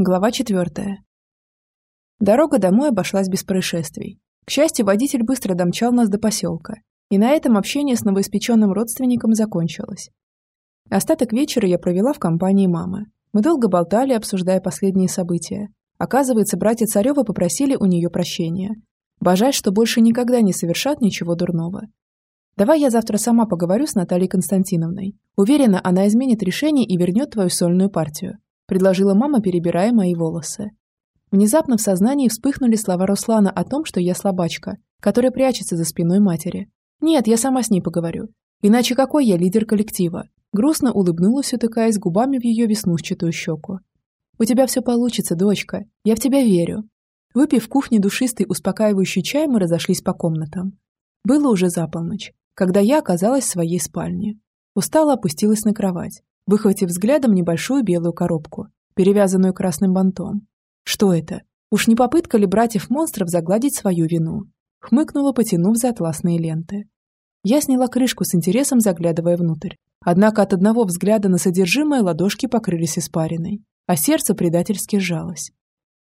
Глава четвертая. Дорога домой обошлась без происшествий. К счастью, водитель быстро домчал нас до поселка, и на этом общение с новоиспеченным родственником закончилось. Остаток вечера я провела в компании мамы. Мы долго болтали, обсуждая последние события. Оказывается, братья Царевы попросили у нее прощения. Божать, что больше никогда не совершат ничего дурного. Давай я завтра сама поговорю с Натальей Константиновной. Уверена, она изменит решение и вернет твою сольную партию предложила мама, перебирая мои волосы. Внезапно в сознании вспыхнули слова Руслана о том, что я слабачка, которая прячется за спиной матери. Нет, я сама с ней поговорю. Иначе какой я лидер коллектива? Грустно улыбнулась, утыкаясь губами в ее веснушчатую щеку. «У тебя все получится, дочка. Я в тебя верю». Выпив в кухне душистый, успокаивающий чай, мы разошлись по комнатам. Было уже за полночь, когда я оказалась в своей спальне. Устала опустилась на кровать, выхватив взглядом небольшую белую коробку, перевязанную красным бантом. Что это? Уж не попытка ли братьев-монстров загладить свою вину? Хмыкнула, потянув за атласные ленты. Я сняла крышку с интересом, заглядывая внутрь. Однако от одного взгляда на содержимое ладошки покрылись испариной, а сердце предательски сжалось.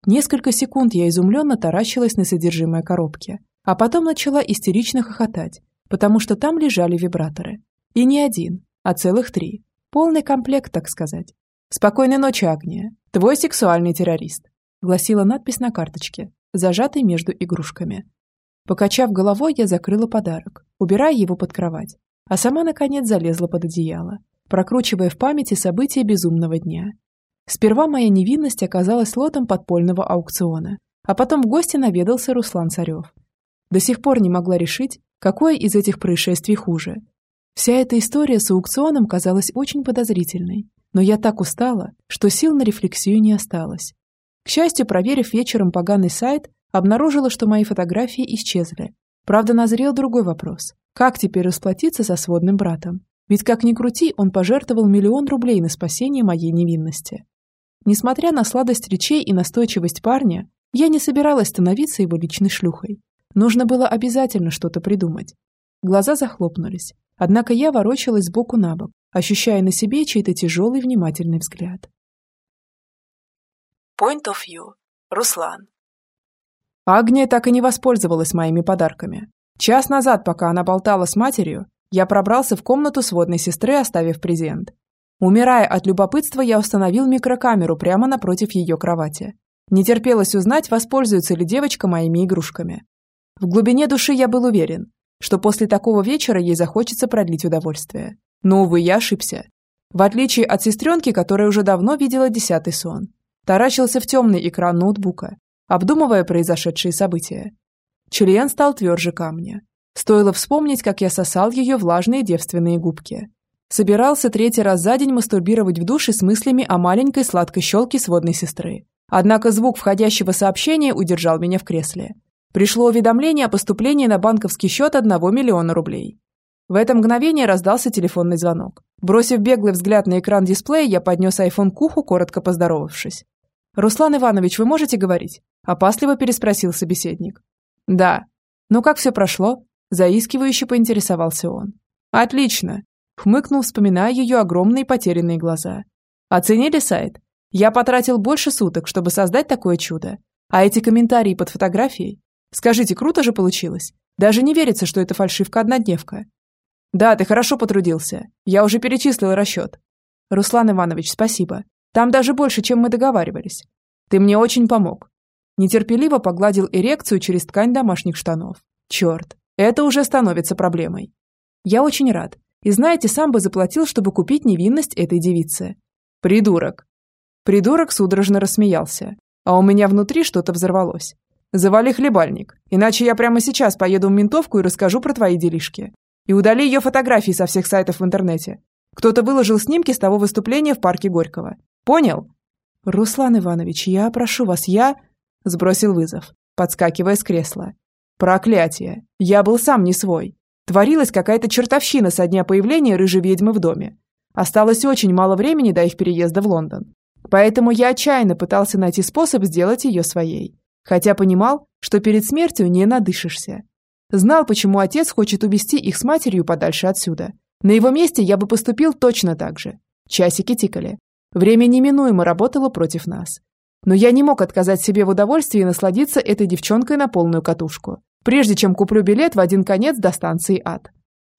Несколько секунд я изумленно таращилась на содержимое коробки, а потом начала истерично хохотать, потому что там лежали вибраторы. И не один, а целых три. Полный комплект, так сказать. «Спокойной ночи, Агния. Твой сексуальный террорист», гласила надпись на карточке, зажатой между игрушками. Покачав головой, я закрыла подарок, убирая его под кровать, а сама, наконец, залезла под одеяло, прокручивая в памяти события безумного дня. Сперва моя невинность оказалась лотом подпольного аукциона, а потом в гости наведался Руслан Царев. До сих пор не могла решить, какое из этих происшествий хуже Вся эта история с аукционом казалась очень подозрительной, но я так устала, что сил на рефлексию не осталось. К счастью, проверив вечером поганый сайт, обнаружила, что мои фотографии исчезли. Правда, назрел другой вопрос. Как теперь расплатиться со сводным братом? Ведь как ни крути, он пожертвовал миллион рублей на спасение моей невинности. Несмотря на сладость речей и настойчивость парня, я не собиралась становиться его личной шлюхой. Нужно было обязательно что-то придумать. Глаза захлопнулись. Однако я ворочалась сбоку на бок, ощущая на себе чей-то тяжелый внимательный взгляд. Point of view. Руслан. Агния так и не воспользовалась моими подарками. Час назад, пока она болтала с матерью, я пробрался в комнату сводной сестры, оставив презент. Умирая от любопытства, я установил микрокамеру прямо напротив ее кровати. Не терпелось узнать, воспользуется ли девочка моими игрушками. В глубине души я был уверен, что после такого вечера ей захочется продлить удовольствие. Но, увы, я ошибся. В отличие от сестренки, которая уже давно видела десятый сон, таращился в темный экран ноутбука, обдумывая произошедшие события. Член стал тверже камня. Стоило вспомнить, как я сосал ее влажные девственные губки. Собирался третий раз за день мастурбировать в душе с мыслями о маленькой сладкой щелке сводной сестры. Однако звук входящего сообщения удержал меня в кресле. Пришло уведомление о поступлении на банковский счет 1 миллиона рублей. В это мгновение раздался телефонный звонок. Бросив беглый взгляд на экран дисплея, я поднес айфон к уху, коротко поздоровавшись. «Руслан Иванович, вы можете говорить?» – опасливо переспросил собеседник. «Да». «Ну как все прошло?» – заискивающе поинтересовался он. «Отлично», – хмыкнул, вспоминая ее огромные потерянные глаза. «Оценили сайт? Я потратил больше суток, чтобы создать такое чудо. А эти комментарии под фотографией Скажите, круто же получилось? Даже не верится, что это фальшивка-однодневка. Да, ты хорошо потрудился. Я уже перечислил расчет. Руслан Иванович, спасибо. Там даже больше, чем мы договаривались. Ты мне очень помог. Нетерпеливо погладил эрекцию через ткань домашних штанов. Черт, это уже становится проблемой. Я очень рад. И знаете, сам бы заплатил, чтобы купить невинность этой девицы. Придурок. Придурок судорожно рассмеялся. А у меня внутри что-то взорвалось. Завали хлебальник, иначе я прямо сейчас поеду в ментовку и расскажу про твои делишки. И удали ее фотографии со всех сайтов в интернете. Кто-то выложил снимки с того выступления в парке Горького. Понял? Руслан Иванович, я прошу вас, я... Сбросил вызов, подскакивая с кресла. Проклятие. Я был сам не свой. Творилась какая-то чертовщина со дня появления рыжей ведьмы в доме. Осталось очень мало времени до их переезда в Лондон. Поэтому я отчаянно пытался найти способ сделать ее своей. Хотя понимал, что перед смертью не надышишься. Знал, почему отец хочет увести их с матерью подальше отсюда. На его месте я бы поступил точно так же. Часики тикали. Время неминуемо работало против нас. Но я не мог отказать себе в удовольствии насладиться этой девчонкой на полную катушку, прежде чем куплю билет в один конец до станции ад.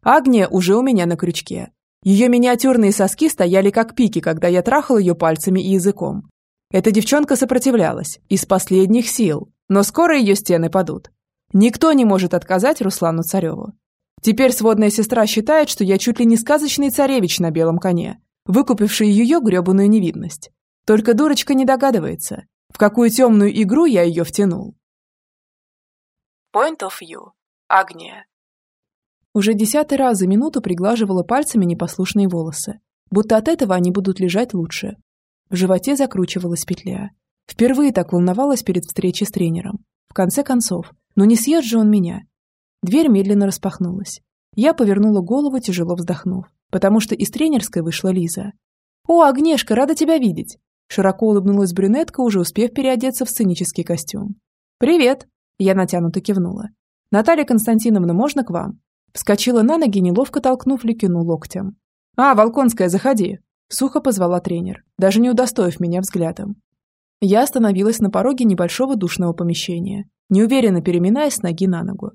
Агния уже у меня на крючке. Ее миниатюрные соски стояли как пики, когда я трахал ее пальцами и языком. Эта девчонка сопротивлялась, из последних сил, но скоро ее стены падут. Никто не может отказать Руслану Цареву. Теперь сводная сестра считает, что я чуть ли не сказочный царевич на белом коне, выкупивший ее гребаную невидность. Только дурочка не догадывается, в какую темную игру я ее втянул. Point of view. Агния. Уже десятый раз за минуту приглаживала пальцами непослушные волосы, будто от этого они будут лежать лучше. В животе закручивалась петля. Впервые так волновалась перед встречей с тренером. В конце концов, ну не съест же он меня. Дверь медленно распахнулась. Я повернула голову, тяжело вздохнув, потому что из тренерской вышла Лиза. «О, Агнешка, рада тебя видеть!» Широко улыбнулась брюнетка, уже успев переодеться в сценический костюм. «Привет!» Я натянуто кивнула. «Наталья Константиновна, можно к вам?» Вскочила на ноги, неловко толкнув Ликину локтем. «А, Волконская, заходи!» Сухо позвала тренер, даже не удостоив меня взглядом. Я остановилась на пороге небольшого душного помещения, неуверенно переминаясь с ноги на ногу.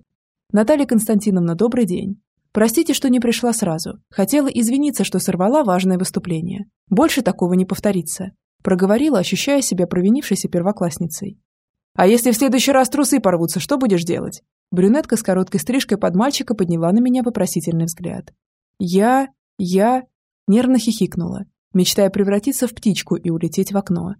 «Наталья Константиновна, добрый день. Простите, что не пришла сразу. Хотела извиниться, что сорвала важное выступление. Больше такого не повторится проговорила, ощущая себя провинившейся первоклассницей. «А если в следующий раз трусы порвутся, что будешь делать?» Брюнетка с короткой стрижкой под мальчика подняла на меня вопросительный взгляд. «Я... я...» Нервно хихикнула, мечтая превратиться в птичку и улететь в окно.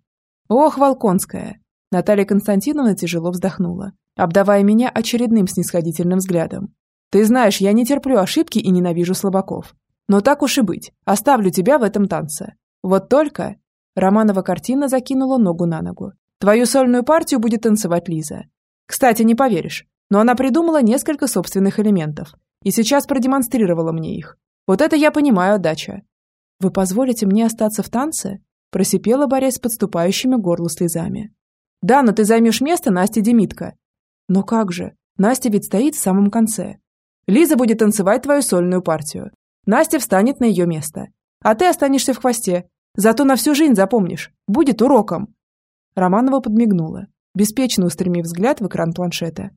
«Ох, Волконская!» Наталья Константиновна тяжело вздохнула, обдавая меня очередным снисходительным взглядом. «Ты знаешь, я не терплю ошибки и ненавижу слабаков. Но так уж и быть, оставлю тебя в этом танце. Вот только...» Романова картина закинула ногу на ногу. «Твою сольную партию будет танцевать Лиза. Кстати, не поверишь, но она придумала несколько собственных элементов и сейчас продемонстрировала мне их. Вот это я понимаю отдача». «Вы позволите мне остаться в танце?» просипела, борясь с подступающими горлу слезами. «Да, но ты займешь место Насти Демитко». «Но как же? Настя ведь стоит в самом конце. Лиза будет танцевать твою сольную партию. Настя встанет на ее место. А ты останешься в хвосте, Зато на всю жизнь запомнишь. Будет уроком. Романова подмигнула, беспечно устремив взгляд в экран планшета.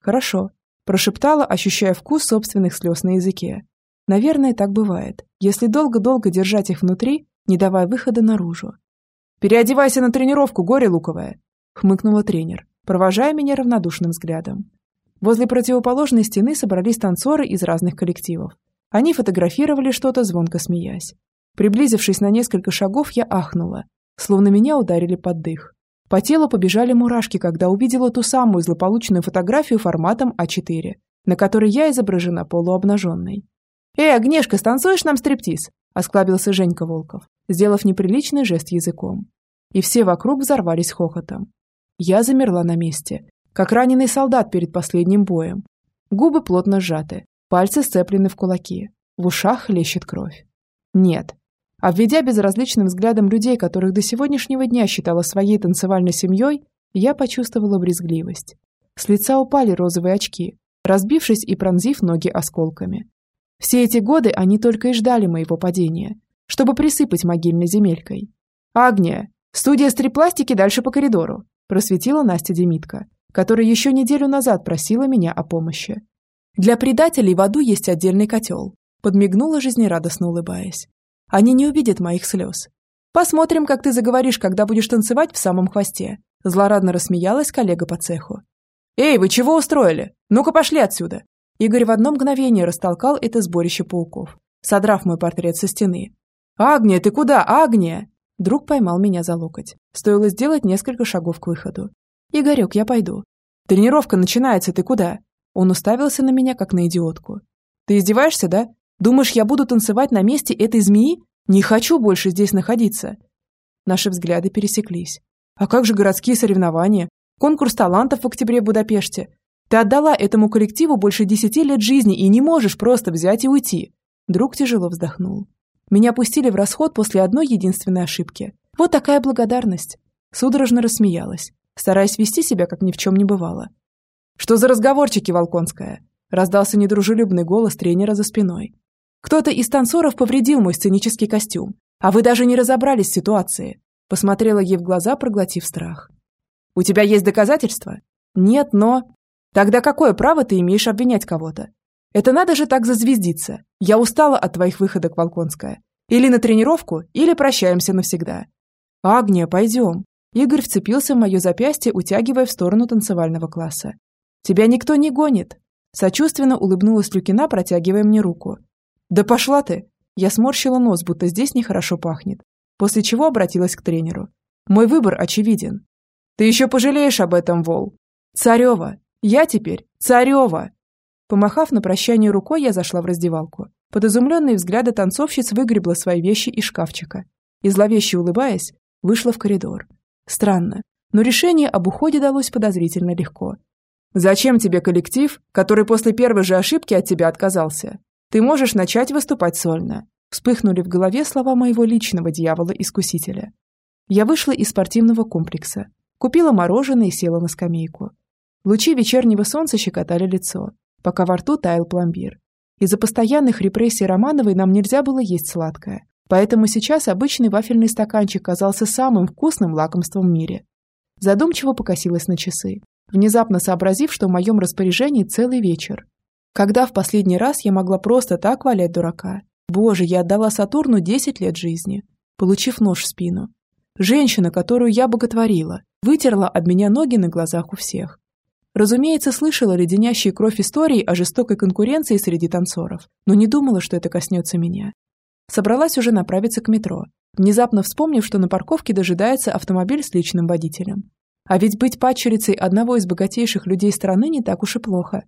Хорошо, прошептала, ощущая вкус собственных слез на языке. Наверное, так бывает, если долго-долго держать их внутри, не давая выхода наружу. «Переодевайся на тренировку, горе луковое!» — хмыкнула тренер, провожая меня равнодушным взглядом. Возле противоположной стены собрались танцоры из разных коллективов. Они фотографировали что-то, звонко смеясь. Приблизившись на несколько шагов, я ахнула, словно меня ударили под дых. По телу побежали мурашки, когда увидела ту самую злополучную фотографию форматом А4, на которой я изображена полуобнаженной. «Эй, Агнешка, станцуешь нам стриптиз?» – осклабился Женька Волков, сделав неприличный жест языком. И все вокруг взорвались хохотом. Я замерла на месте, как раненый солдат перед последним боем. Губы плотно сжаты, пальцы сцеплены в кулаки, в ушах хлещет кровь. Нет, Обведя безразличным взглядом людей, которых до сегодняшнего дня считала своей танцевальной семьей, я почувствовала брезгливость. С лица упали розовые очки, разбившись и пронзив ноги осколками. Все эти годы они только и ждали моего падения, чтобы присыпать могильной земелькой. «Агния! Студия стрипластики дальше по коридору!» просветила Настя Демитка, которая еще неделю назад просила меня о помощи. «Для предателей в аду есть отдельный котел», подмигнула жизнерадостно улыбаясь. Они не увидят моих слез. Посмотрим, как ты заговоришь, когда будешь танцевать в самом хвосте. Злорадно рассмеялась коллега по цеху. «Эй, вы чего устроили? Ну-ка пошли отсюда!» Игорь в одно мгновение растолкал это сборище пауков, содрав мой портрет со стены. «Агния, ты куда, Агния?» Друг поймал меня за локоть. Стоило сделать несколько шагов к выходу. «Игорек, я пойду». «Тренировка начинается, ты куда?» Он уставился на меня, как на идиотку. «Ты издеваешься, да? Думаешь, я буду танцевать на месте этой змеи? Не хочу больше здесь находиться. Наши взгляды пересеклись. А как же городские соревнования? Конкурс талантов в октябре в Будапеште. Ты отдала этому коллективу больше десяти лет жизни и не можешь просто взять и уйти. Друг тяжело вздохнул. Меня пустили в расход после одной единственной ошибки. Вот такая благодарность. Судорожно рассмеялась, стараясь вести себя, как ни в чем не бывало. «Что за разговорчики, Волконская?» Раздался недружелюбный голос тренера за спиной. Кто-то из танцоров повредил мой сценический костюм, а вы даже не разобрались в ситуации. Посмотрела ей в глаза, проглотив страх. «У тебя есть доказательства?» «Нет, но...» «Тогда какое право ты имеешь обвинять кого-то? Это надо же так зазвездиться. Я устала от твоих выходок, Волконская. Или на тренировку, или прощаемся навсегда». «Агния, пойдем». Игорь вцепился в мое запястье, утягивая в сторону танцевального класса. «Тебя никто не гонит!» Сочувственно улыбнулась Люкина, протягивая мне руку. «Да пошла ты!» Я сморщила нос, будто здесь нехорошо пахнет. После чего обратилась к тренеру. «Мой выбор очевиден. Ты еще пожалеешь об этом, Вол. Царева! Я теперь Царева!» Помахав на прощание рукой, я зашла в раздевалку. Под изумленные взгляды танцовщиц выгребла свои вещи из шкафчика. И зловеще улыбаясь, вышла в коридор. Странно, но решение об уходе далось подозрительно легко. Зачем тебе коллектив, который после первой же ошибки от тебя отказался? Ты можешь начать выступать сольно. Вспыхнули в голове слова моего личного дьявола-искусителя. Я вышла из спортивного комплекса, купила мороженое и села на скамейку. Лучи вечернего солнца щекотали лицо, пока во рту таял пломбир. Из-за постоянных репрессий Романовой нам нельзя было есть сладкое, поэтому сейчас обычный вафельный стаканчик казался самым вкусным лакомством в мире. Задумчиво покосилась на часы внезапно сообразив, что в моем распоряжении целый вечер. Когда в последний раз я могла просто так валять дурака? Боже, я отдала Сатурну 10 лет жизни, получив нож в спину. Женщина, которую я боготворила, вытерла об меня ноги на глазах у всех. Разумеется, слышала леденящие кровь истории о жестокой конкуренции среди танцоров, но не думала, что это коснется меня. Собралась уже направиться к метро, внезапно вспомнив, что на парковке дожидается автомобиль с личным водителем. А ведь быть падчерицей одного из богатейших людей страны не так уж и плохо.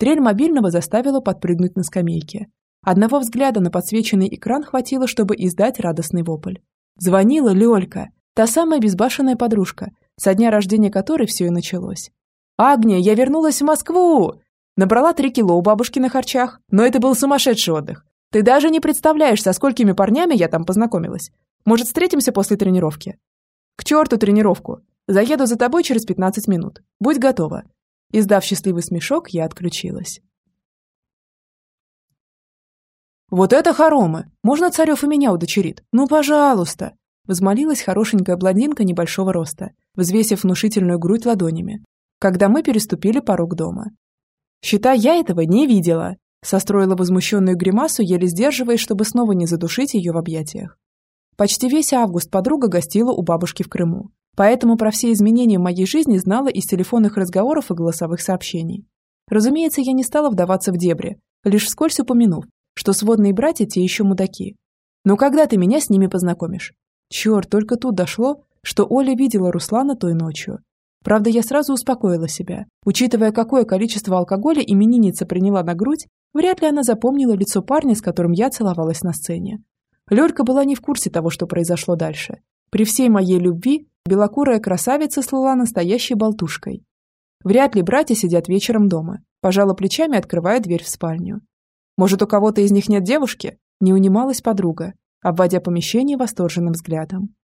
Трель мобильного заставила подпрыгнуть на скамейке. Одного взгляда на подсвеченный экран хватило, чтобы издать радостный вопль. Звонила Лёлька, та самая безбашенная подружка, со дня рождения которой все и началось. «Агния, я вернулась в Москву!» Набрала три кило у бабушки на харчах, но это был сумасшедший отдых. Ты даже не представляешь, со сколькими парнями я там познакомилась. Может, встретимся после тренировки? К черту тренировку. Заеду за тобой через 15 минут. Будь готова». Издав счастливый смешок, я отключилась. «Вот это хоромы! Можно Царев и меня удочерит? Ну, пожалуйста!» Возмолилась хорошенькая блондинка небольшого роста, взвесив внушительную грудь ладонями, когда мы переступили порог дома. «Считай, я этого не видела!» Состроила возмущенную гримасу, еле сдерживаясь, чтобы снова не задушить ее в объятиях. Почти весь август подруга гостила у бабушки в Крыму, Поэтому про все изменения в моей жизни знала из телефонных разговоров и голосовых сообщений. Разумеется, я не стала вдаваться в дебри, лишь вскользь упомянув, что сводные братья те еще мудаки. Но когда ты меня с ними познакомишь? Черт, только тут дошло, что Оля видела Руслана той ночью. Правда, я сразу успокоила себя. Учитывая, какое количество алкоголя именинница приняла на грудь, вряд ли она запомнила лицо парня, с которым я целовалась на сцене. Лёлька была не в курсе того, что произошло дальше. При всей моей любви белокурая красавица слыла настоящей болтушкой. Вряд ли братья сидят вечером дома, пожала плечами, открывая дверь в спальню. Может, у кого-то из них нет девушки? Не унималась подруга, обводя помещение восторженным взглядом.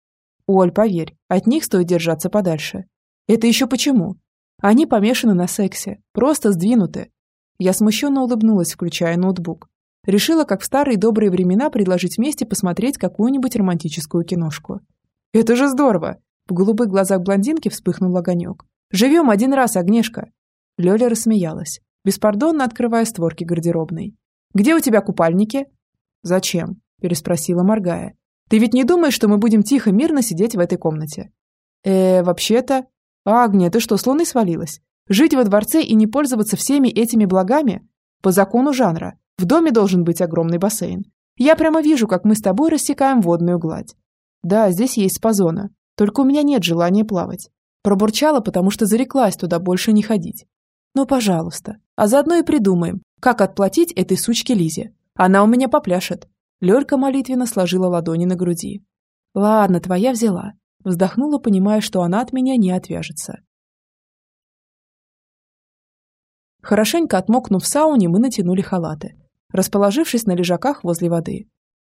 Оль, поверь, от них стоит держаться подальше. Это еще почему? Они помешаны на сексе, просто сдвинуты. Я смущенно улыбнулась, включая ноутбук. Решила, как в старые добрые времена, предложить вместе посмотреть какую-нибудь романтическую киношку. Это же здорово! В голубых глазах блондинки вспыхнул огонек. «Живем один раз, Огнешка!» Лёля рассмеялась, беспардонно открывая створки гардеробной. «Где у тебя купальники?» «Зачем?» – переспросила, моргая. «Ты ведь не думаешь, что мы будем тихо, мирно сидеть в этой комнате?» «Э, вообще-то...» «Агния, ты что, с луны свалилась? Жить во дворце и не пользоваться всеми этими благами? По закону жанра. В доме должен быть огромный бассейн. Я прямо вижу, как мы с тобой рассекаем водную гладь. Да, здесь есть спа-зона, только у меня нет желания плавать. Пробурчала, потому что зареклась туда больше не ходить. Ну, пожалуйста. А заодно и придумаем, как отплатить этой сучке Лизе. Она у меня попляшет. Лёлька молитвенно сложила ладони на груди. Ладно, твоя взяла. Вздохнула, понимая, что она от меня не отвяжется. Хорошенько отмокнув в сауне, мы натянули халаты, расположившись на лежаках возле воды.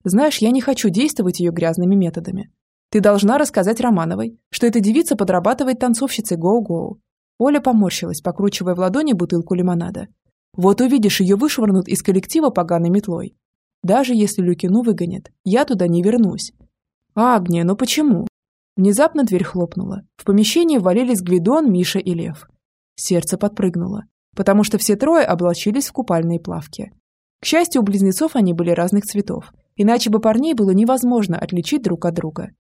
Знаешь, я не хочу действовать ее грязными методами. Ты должна рассказать Романовой, что эта девица подрабатывает танцовщицей гоу-гоу. Оля поморщилась, покручивая в ладони бутылку лимонада. Вот увидишь, ее вышвырнут из коллектива поганой метлой. Даже если Люкину выгонят, я туда не вернусь. Агния, ну почему? Внезапно дверь хлопнула. В помещении ввалились Гвидон, Миша и Лев. Сердце подпрыгнуло, потому что все трое облачились в купальные плавки. К счастью, у близнецов они были разных цветов, иначе бы парней было невозможно отличить друг от друга.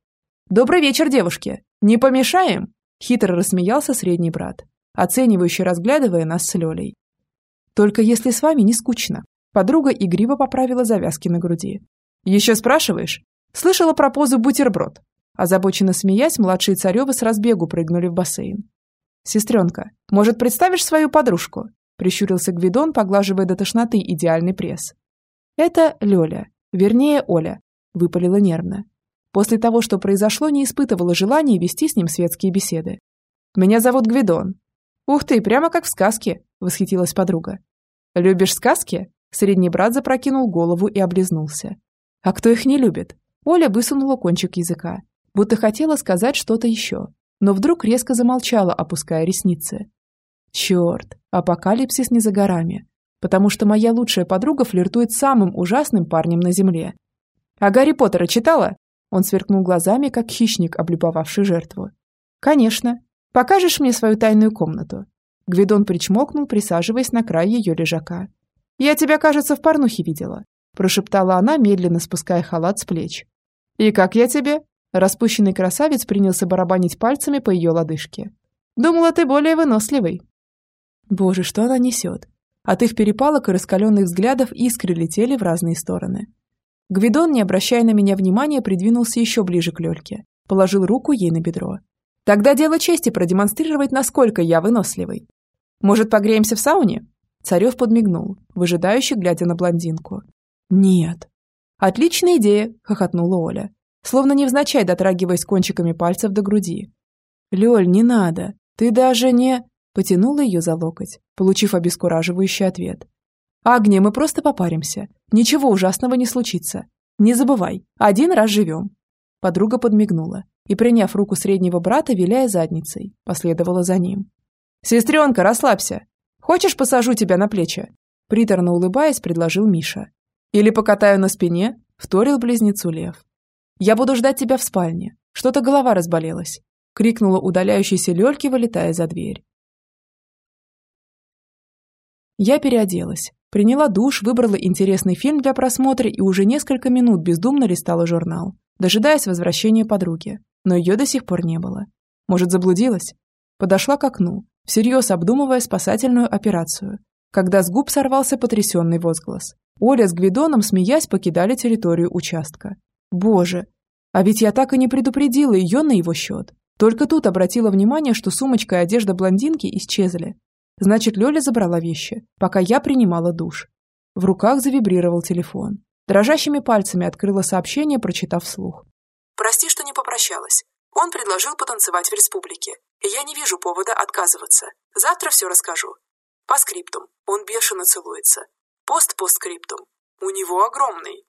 «Добрый вечер, девушки! Не помешаем?» Хитро рассмеялся средний брат, оценивающий, разглядывая нас с Лёлей. «Только если с вами не скучно». Подруга игриво поправила завязки на груди. «Еще спрашиваешь? Слышала про позу бутерброд?» Озабоченно смеясь, младшие царевы с разбегу прыгнули в бассейн. «Сестренка, может, представишь свою подружку?» Прищурился Гвидон, поглаживая до тошноты идеальный пресс. «Это Лёля, вернее, Оля», — выпалила нервно. После того, что произошло, не испытывала желания вести с ним светские беседы. «Меня зовут Гвидон». «Ух ты, прямо как в сказке», — восхитилась подруга. «Любишь сказки?» Средний брат запрокинул голову и облизнулся. «А кто их не любит?» Оля высунула кончик языка, будто хотела сказать что-то еще, но вдруг резко замолчала, опуская ресницы. Черт, апокалипсис не за горами, потому что моя лучшая подруга флиртует с самым ужасным парнем на земле. А Гарри Поттера читала? Он сверкнул глазами, как хищник, облюбовавший жертву. Конечно. Покажешь мне свою тайную комнату? Гвидон причмокнул, присаживаясь на край ее лежака. «Я тебя, кажется, в порнухе видела», – прошептала она, медленно спуская халат с плеч. «И как я тебе?» Распущенный красавец принялся барабанить пальцами по ее лодыжке. «Думала, ты более выносливый». Боже, что она несет? От их перепалок и раскаленных взглядов искры летели в разные стороны. Гвидон, не обращая на меня внимания, придвинулся еще ближе к Лельке, положил руку ей на бедро. «Тогда дело чести продемонстрировать, насколько я выносливый. Может, погреемся в сауне?» Царев подмигнул, выжидающе глядя на блондинку. «Нет». «Отличная идея!» – хохотнула Оля словно невзначай дотрагиваясь кончиками пальцев до груди. «Лёль, не надо. Ты даже не...» Потянула ее за локоть, получив обескураживающий ответ. «Агния, мы просто попаримся. Ничего ужасного не случится. Не забывай, один раз живем». Подруга подмигнула и, приняв руку среднего брата, виляя задницей, последовала за ним. «Сестренка, расслабься. Хочешь, посажу тебя на плечи?» Приторно улыбаясь, предложил Миша. «Или покатаю на спине?» – вторил близнецу Лев. «Я буду ждать тебя в спальне. Что-то голова разболелась», — крикнула удаляющейся Лёльке, вылетая за дверь. Я переоделась, приняла душ, выбрала интересный фильм для просмотра и уже несколько минут бездумно листала журнал, дожидаясь возвращения подруги, но ее до сих пор не было. Может, заблудилась? Подошла к окну, всерьез обдумывая спасательную операцию, когда с губ сорвался потрясенный возглас. Оля с Гвидоном, смеясь, покидали территорию участка. Боже, а ведь я так и не предупредила ее на его счет. Только тут обратила внимание, что сумочка и одежда блондинки исчезли. Значит, Лёля забрала вещи, пока я принимала душ. В руках завибрировал телефон. Дрожащими пальцами открыла сообщение, прочитав вслух. «Прости, что не попрощалась. Он предложил потанцевать в республике, и я не вижу повода отказываться. Завтра все расскажу. По скриптум. Он бешено целуется. Пост-постскриптум. У него огромный.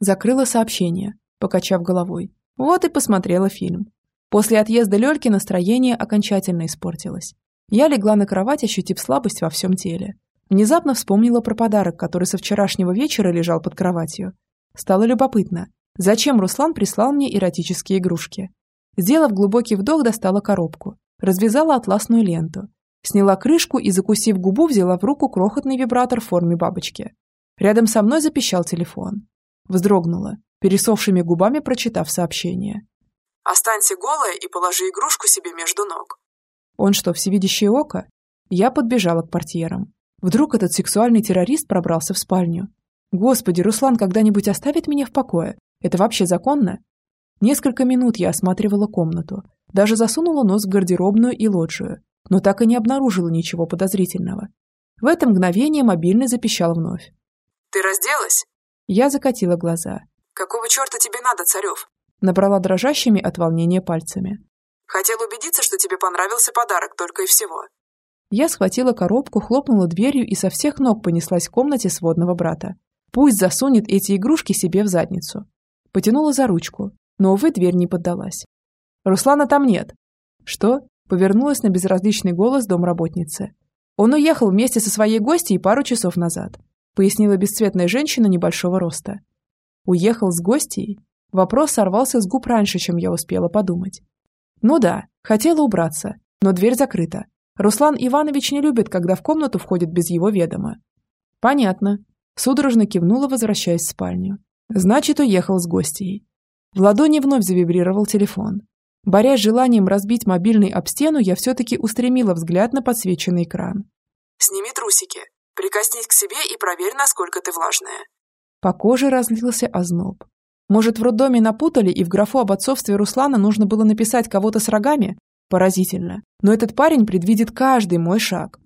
Закрыла сообщение, покачав головой. Вот и посмотрела фильм. После отъезда Лёльки настроение окончательно испортилось. Я легла на кровать, ощутив слабость во всем теле. Внезапно вспомнила про подарок, который со вчерашнего вечера лежал под кроватью. Стало любопытно, зачем Руслан прислал мне эротические игрушки. Сделав глубокий вдох, достала коробку, развязала атласную ленту, сняла крышку и, закусив губу, взяла в руку крохотный вибратор в форме бабочки. Рядом со мной запищал телефон. Вздрогнула, пересохшими губами прочитав сообщение. «Останься голая и положи игрушку себе между ног». Он что, всевидящее око? Я подбежала к портьерам. Вдруг этот сексуальный террорист пробрался в спальню. Господи, Руслан когда-нибудь оставит меня в покое? Это вообще законно? Несколько минут я осматривала комнату, даже засунула нос в гардеробную и лоджию, но так и не обнаружила ничего подозрительного. В это мгновение мобильный запищал вновь. «Ты разделась?» Я закатила глаза. «Какого черта тебе надо, Царев?» Набрала дрожащими от волнения пальцами. «Хотел убедиться, что тебе понравился подарок, только и всего». Я схватила коробку, хлопнула дверью и со всех ног понеслась в комнате сводного брата. Пусть засунет эти игрушки себе в задницу. Потянула за ручку, но, увы, дверь не поддалась. «Руслана там нет». «Что?» Повернулась на безразличный голос домработницы. Он уехал вместе со своей гостьей пару часов назад пояснила бесцветная женщина небольшого роста. Уехал с гостьей? Вопрос сорвался с губ раньше, чем я успела подумать. Ну да, хотела убраться, но дверь закрыта. Руслан Иванович не любит, когда в комнату входит без его ведома. Понятно. Судорожно кивнула, возвращаясь в спальню. Значит, уехал с гостьей. В ладони вновь завибрировал телефон. Борясь желанием разбить мобильный об стену, я все-таки устремила взгляд на подсвеченный экран. «Сними трусики. Прикоснись к себе и проверь, насколько ты влажная». По коже разлился озноб. Может, в роддоме напутали, и в графу об отцовстве Руслана нужно было написать кого-то с рогами? Поразительно. Но этот парень предвидит каждый мой шаг.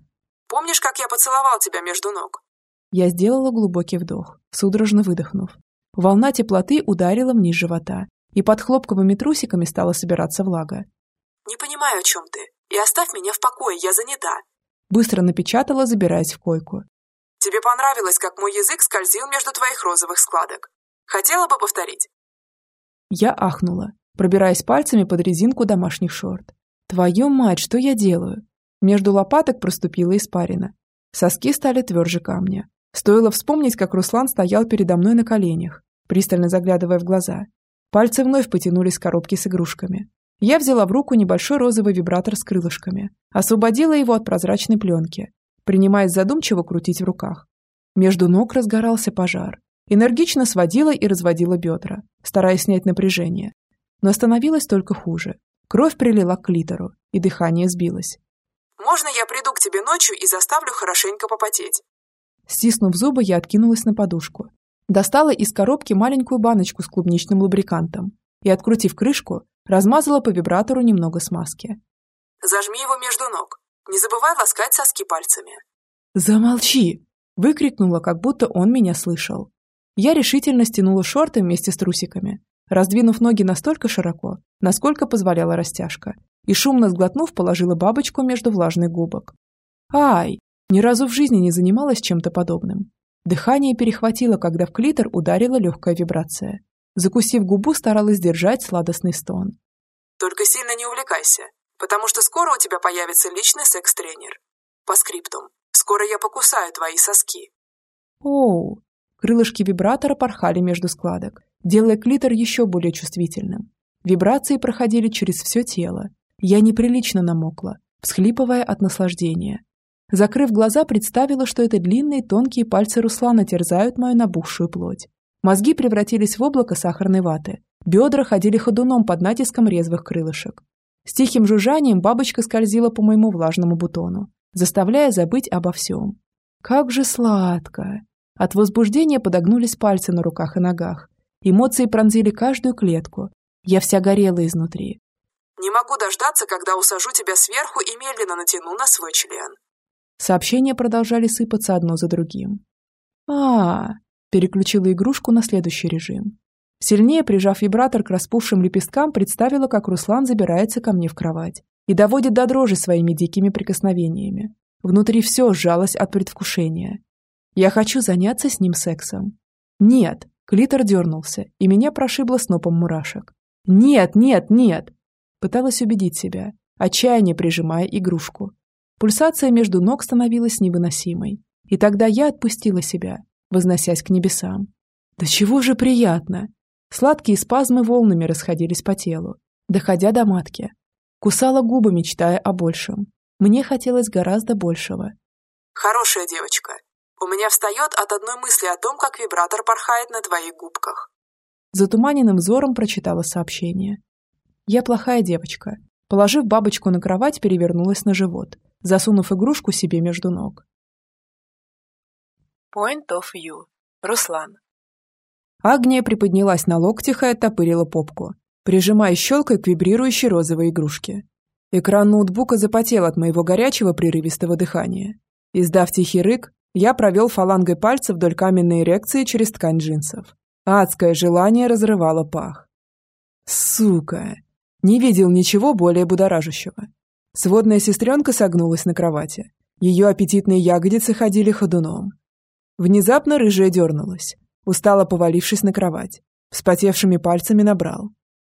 «Помнишь, как я поцеловал тебя между ног?» Я сделала глубокий вдох, судорожно выдохнув. Волна теплоты ударила вниз живота, и под хлопковыми трусиками стала собираться влага. «Не понимаю, о чем ты. И оставь меня в покое, я занята». Быстро напечатала, забираясь в койку. «Тебе понравилось, как мой язык скользил между твоих розовых складок. Хотела бы повторить?» Я ахнула, пробираясь пальцами под резинку домашних шорт. «Твою мать, что я делаю?» Между лопаток проступила испарина. Соски стали тверже камня. Стоило вспомнить, как Руслан стоял передо мной на коленях, пристально заглядывая в глаза. Пальцы вновь потянулись к коробке с игрушками. Я взяла в руку небольшой розовый вибратор с крылышками, освободила его от прозрачной пленки, принимаясь задумчиво крутить в руках. Между ног разгорался пожар. Энергично сводила и разводила бедра, стараясь снять напряжение. Но становилось только хуже. Кровь прилила к клитору, и дыхание сбилось. «Можно я приду к тебе ночью и заставлю хорошенько попотеть?» Стиснув зубы, я откинулась на подушку. Достала из коробки маленькую баночку с клубничным лубрикантом и, открутив крышку, размазала по вибратору немного смазки. «Зажми его между ног. Не забывай ласкать соски пальцами». «Замолчи!» – выкрикнула, как будто он меня слышал. Я решительно стянула шорты вместе с трусиками, раздвинув ноги настолько широко, насколько позволяла растяжка, и шумно сглотнув, положила бабочку между влажных губок. Ай! Ни разу в жизни не занималась чем-то подобным. Дыхание перехватило, когда в клитор ударила легкая вибрация. Закусив губу, старалась держать сладостный стон. «Только сильно не увлекайся, потому что скоро у тебя появится личный секс-тренер. По скриптум. Скоро я покусаю твои соски». Оу, Крылышки вибратора порхали между складок, делая клитор еще более чувствительным. Вибрации проходили через все тело. Я неприлично намокла, всхлипывая от наслаждения. Закрыв глаза, представила, что это длинные тонкие пальцы Руслана терзают мою набухшую плоть. Мозги превратились в облако сахарной ваты. Бедра ходили ходуном под натиском резвых крылышек. С тихим жужжанием бабочка скользила по моему влажному бутону, заставляя забыть обо всем. Как же сладко! От возбуждения подогнулись пальцы на руках и ногах. Эмоции пронзили каждую клетку. Я вся горела изнутри. «Не могу дождаться, когда усажу тебя сверху и медленно натяну на свой член». Сообщения продолжали сыпаться одно за другим. а, -а, -а переключила игрушку на следующий режим. Сильнее прижав вибратор к распухшим лепесткам, представила, как Руслан забирается ко мне в кровать и доводит до дрожи своими дикими прикосновениями. Внутри все сжалось от предвкушения. Я хочу заняться с ним сексом. Нет, клитор дернулся, и меня прошибло снопом мурашек. Нет, нет, нет! Пыталась убедить себя, отчаяние прижимая игрушку. Пульсация между ног становилась невыносимой. И тогда я отпустила себя, возносясь к небесам. Да чего же приятно! Сладкие спазмы волнами расходились по телу, доходя до матки. Кусала губы, мечтая о большем. Мне хотелось гораздо большего. «Хорошая девочка, у меня встает от одной мысли о том, как вибратор порхает на твоих губках. Затуманенным взором прочитала сообщение. Я плохая девочка. Положив бабочку на кровать, перевернулась на живот, засунув игрушку себе между ног. Point of view. Руслан. Агния приподнялась на локтях и оттопырила попку, прижимая щелкой к вибрирующей розовой игрушке. Экран ноутбука запотел от моего горячего прерывистого дыхания. Издав тихий рык, я провел фалангой пальца вдоль каменной эрекции через ткань джинсов. Адское желание разрывало пах. Сука! Не видел ничего более будоражащего. Сводная сестренка согнулась на кровати. Ее аппетитные ягодицы ходили ходуном. Внезапно рыжая дернулась, устало повалившись на кровать. Вспотевшими пальцами набрал.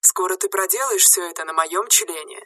«Скоро ты проделаешь все это на моем члене.